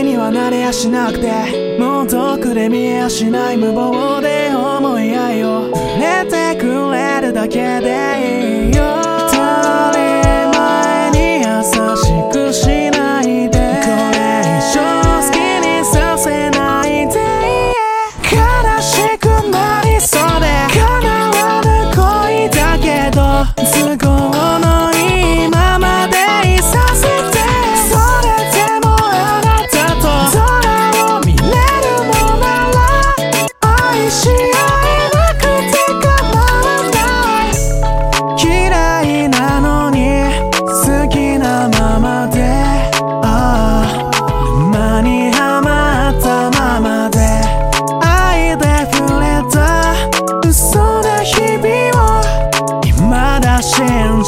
いにはなれやしなくてもう遠くで見えやしない無謀で思い合いを寝てくれるだけで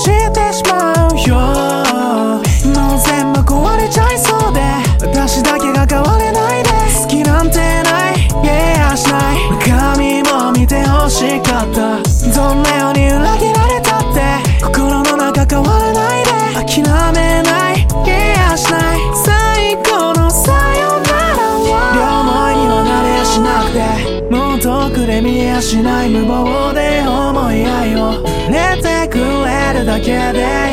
信じてしまうよもう全部壊れちゃいそうで私だけが変われないで好きなんてない言えやしない鏡も見て欲しかったどんなように裏切られたって心の中変わらないで諦めない言えやしない最高のさよならは両思いにはなれやしなくてもう遠くで見えやしない無謀で思い合いをだけで